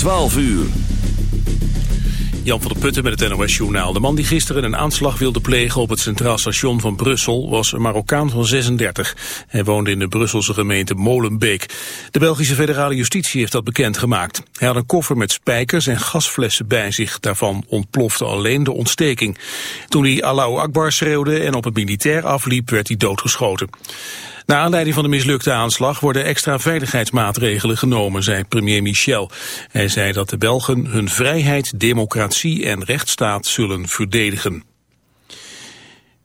12 uur. Jan van der Putten met het NOS-journaal. De man die gisteren een aanslag wilde plegen op het Centraal Station van Brussel was een Marokkaan van 36. Hij woonde in de Brusselse gemeente Molenbeek. De Belgische federale justitie heeft dat bekendgemaakt. Hij had een koffer met spijkers en gasflessen bij zich. Daarvan ontplofte alleen de ontsteking. Toen hij Allahu Akbar schreeuwde en op het militair afliep werd hij doodgeschoten. Naar aanleiding van de mislukte aanslag worden extra veiligheidsmaatregelen genomen, zei premier Michel. Hij zei dat de Belgen hun vrijheid, democratie en rechtsstaat zullen verdedigen.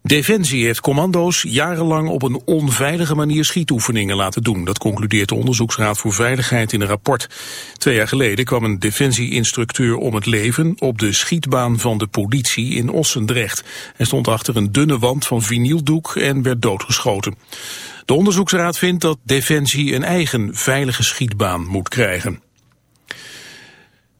Defensie heeft commando's jarenlang op een onveilige manier schietoefeningen laten doen. Dat concludeert de Onderzoeksraad voor Veiligheid in een rapport. Twee jaar geleden kwam een defensie-instructeur om het leven op de schietbaan van de politie in Ossendrecht. Hij stond achter een dunne wand van vinyldoek en werd doodgeschoten. De onderzoeksraad vindt dat Defensie een eigen veilige schietbaan moet krijgen.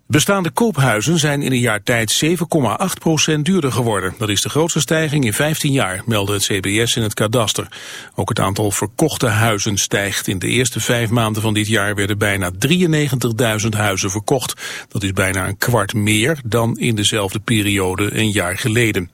Bestaande koophuizen zijn in een jaar tijd 7,8% duurder geworden. Dat is de grootste stijging in 15 jaar, meldde het CBS in het kadaster. Ook het aantal verkochte huizen stijgt. In de eerste vijf maanden van dit jaar werden bijna 93.000 huizen verkocht. Dat is bijna een kwart meer dan in dezelfde periode een jaar geleden.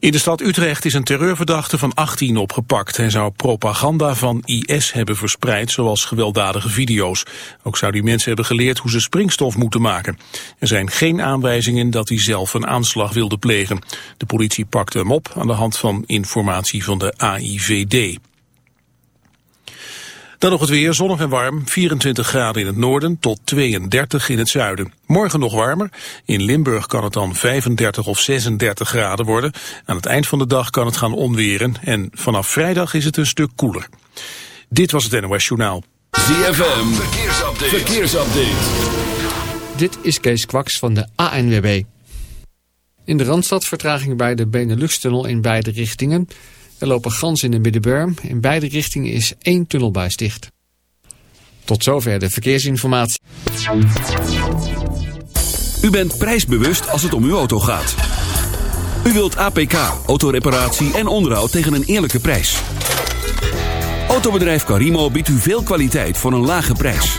In de stad Utrecht is een terreurverdachte van 18 opgepakt. Hij zou propaganda van IS hebben verspreid, zoals gewelddadige video's. Ook zou die mensen hebben geleerd hoe ze springstof moeten maken. Er zijn geen aanwijzingen dat hij zelf een aanslag wilde plegen. De politie pakte hem op aan de hand van informatie van de AIVD. Dan nog het weer, zonnig en warm, 24 graden in het noorden tot 32 in het zuiden. Morgen nog warmer, in Limburg kan het dan 35 of 36 graden worden. Aan het eind van de dag kan het gaan onweren en vanaf vrijdag is het een stuk koeler. Dit was het NOS Journaal. ZFM, verkeersupdate. verkeersupdate. Dit is Kees Kwaks van de ANWB. In de Randstad vertraging bij de Benelux-tunnel in beide richtingen... Er lopen ganzen in de Middenberm. In beide richtingen is één tunnelbuis dicht. Tot zover de verkeersinformatie. U bent prijsbewust als het om uw auto gaat. U wilt APK, autoreparatie en onderhoud tegen een eerlijke prijs. Autobedrijf Carimo biedt u veel kwaliteit voor een lage prijs.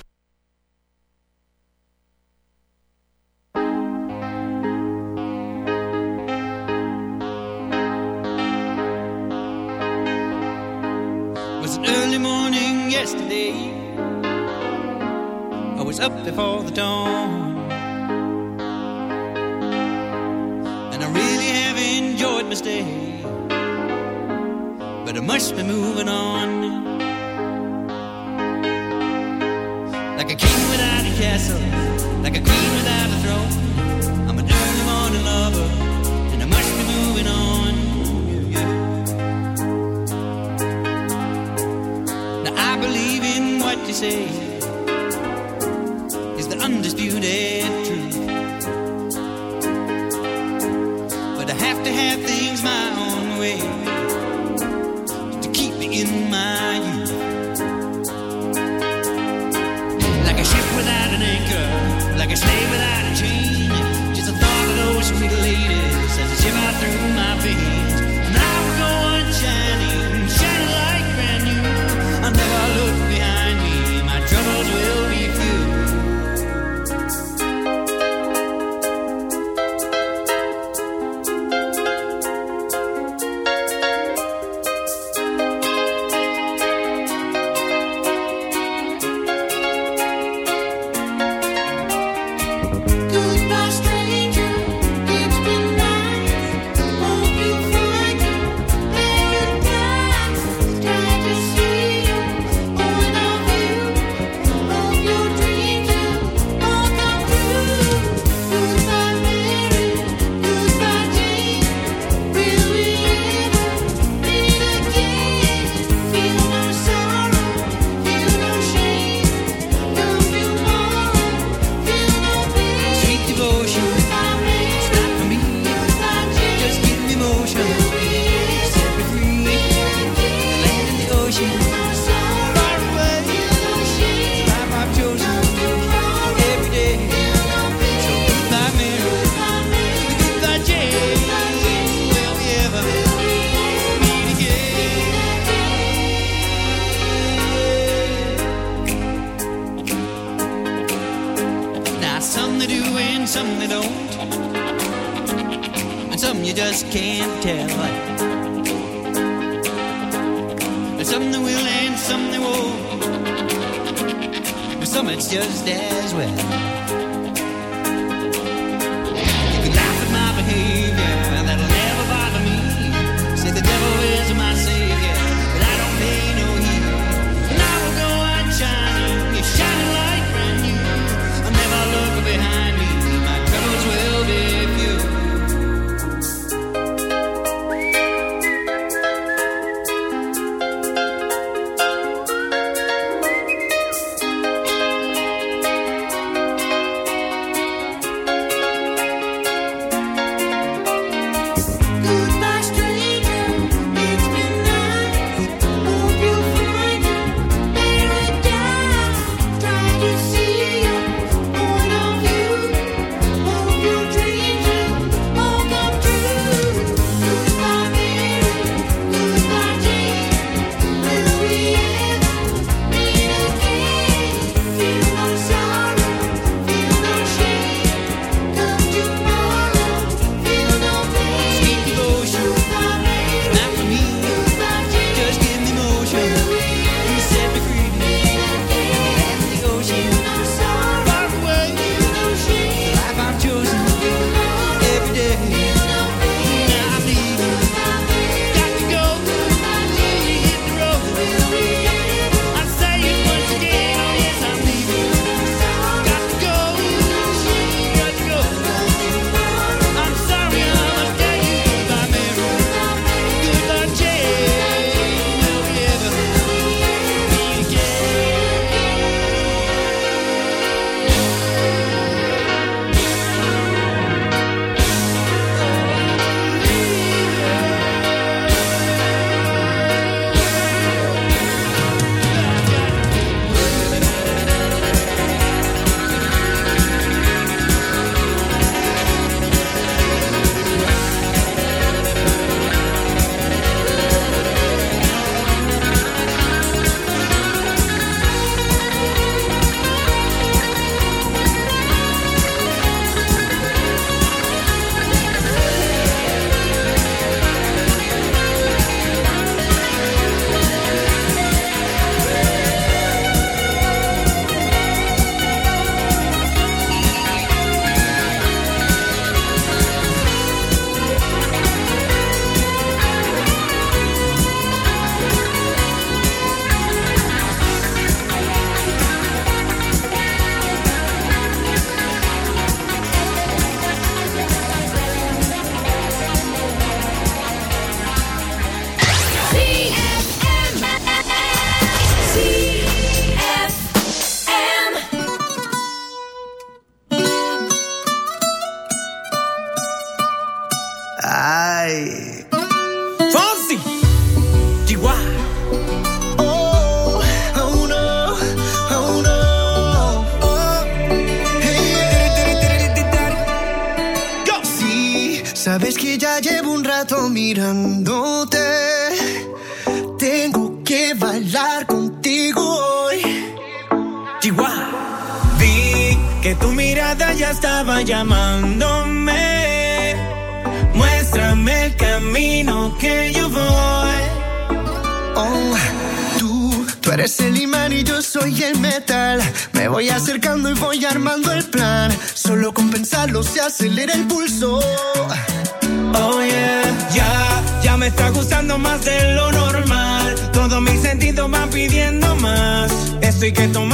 I que tomar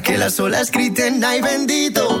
que las olas griten ay bendito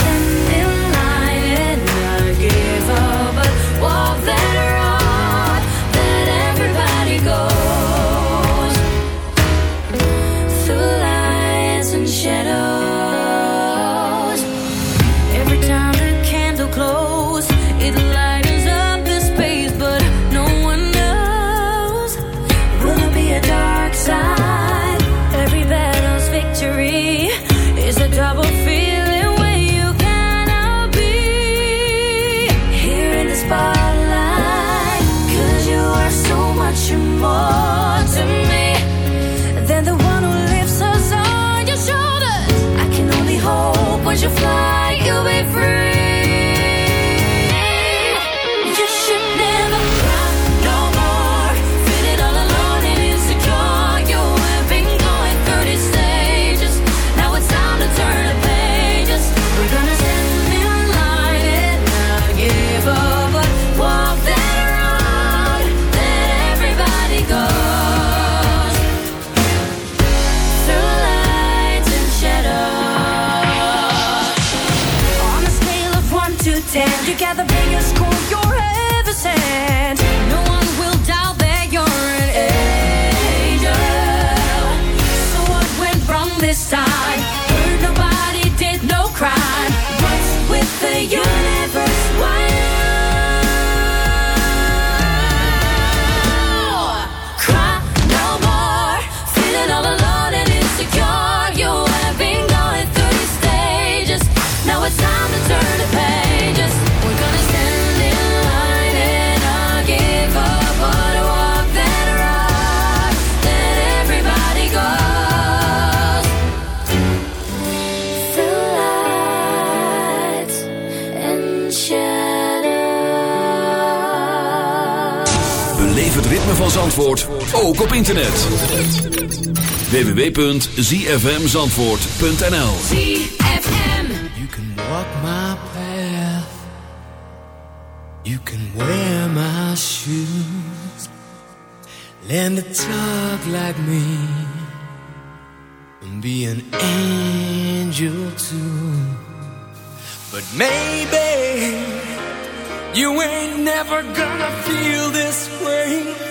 ook op internet. www.zfmzandvoort.nl ZFM You can walk my path. You can wear my shoes. Learn to talk like me. And be an angel too. But maybe You ain't never gonna feel this way.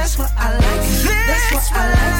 That's what I like. That's what I like.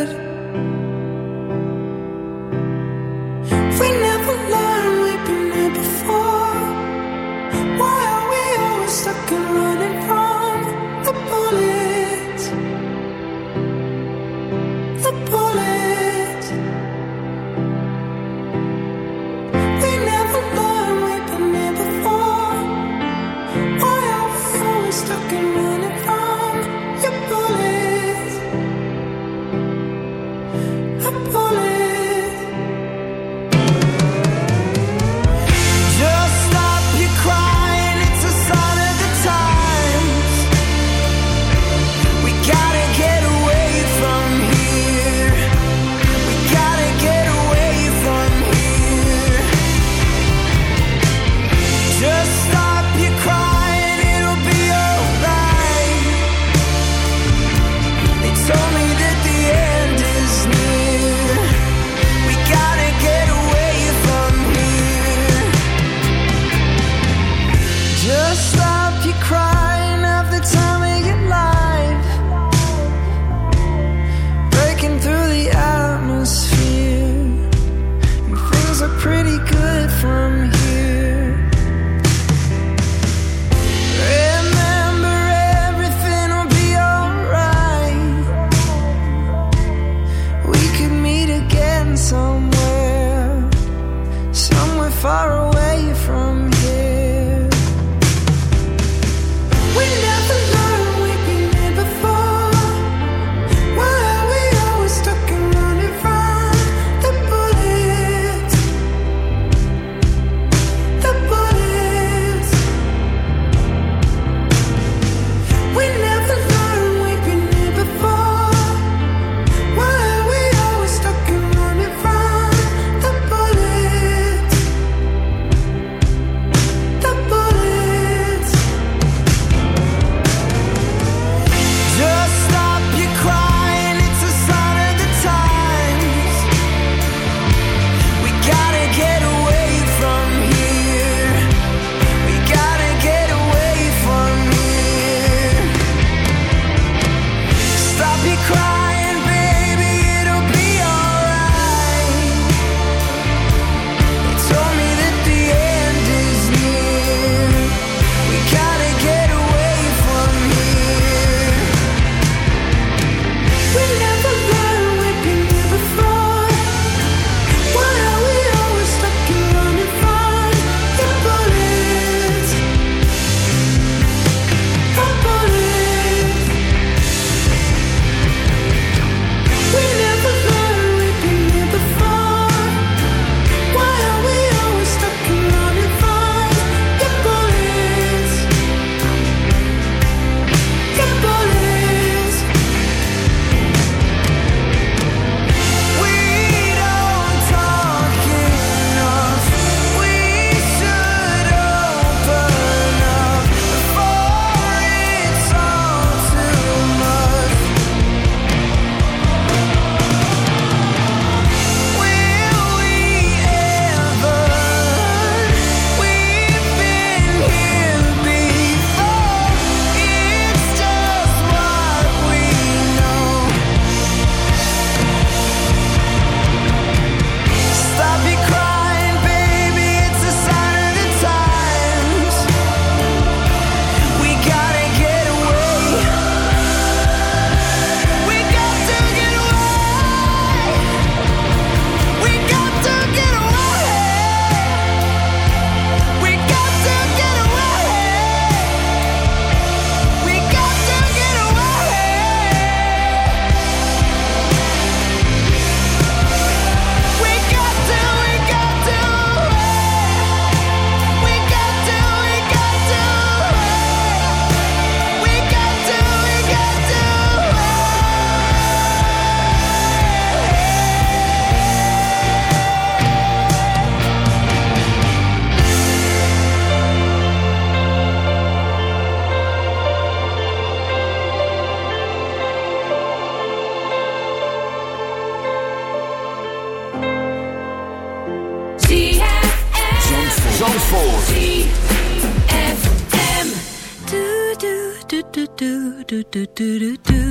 Do do do do do